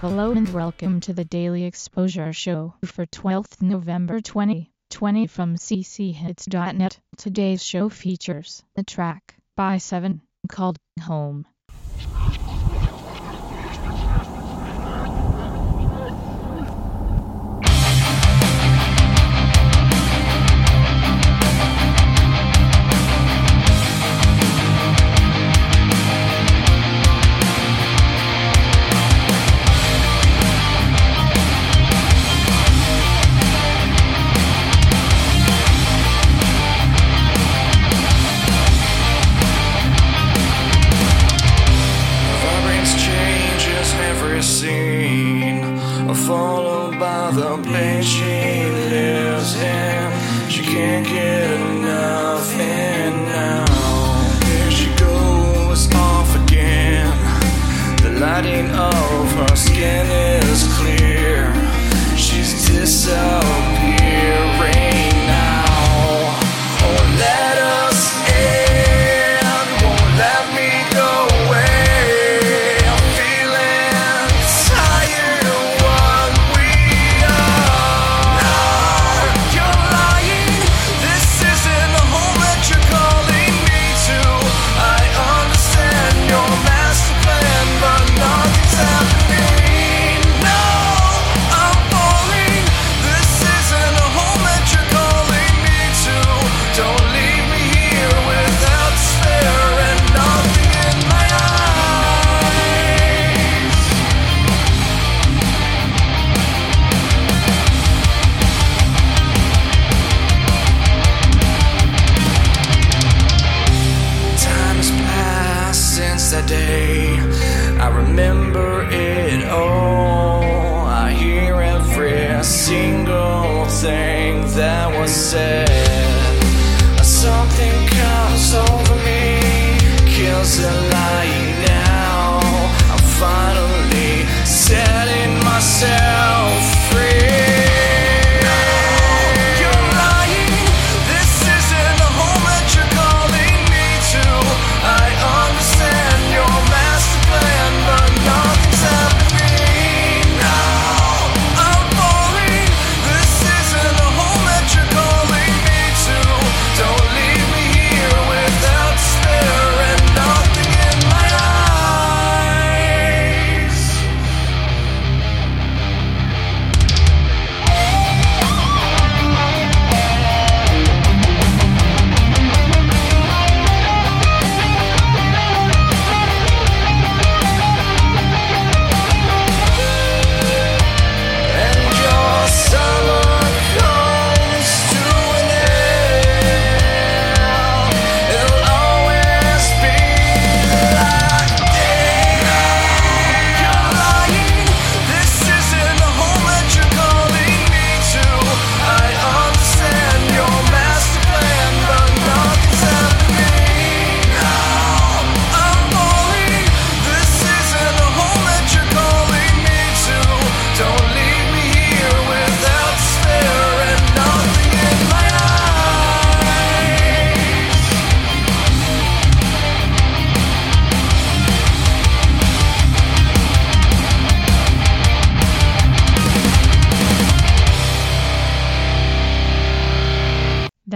Hello and welcome to the Daily Exposure Show for 12th November 2020 from cchits.net. Today's show features a track by Seven called Home. can't get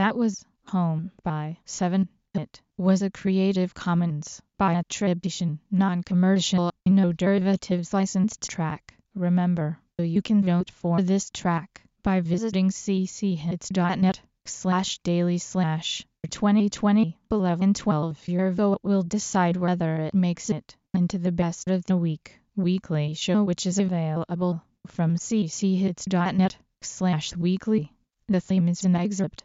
That was Home by 7. It was a Creative Commons by attribution, non-commercial, no derivatives licensed track. Remember, you can vote for this track by visiting cchits.net slash daily slash 2020 1112. Your vote will decide whether it makes it into the best of the week weekly show which is available from cchits.net slash weekly. The theme is an excerpt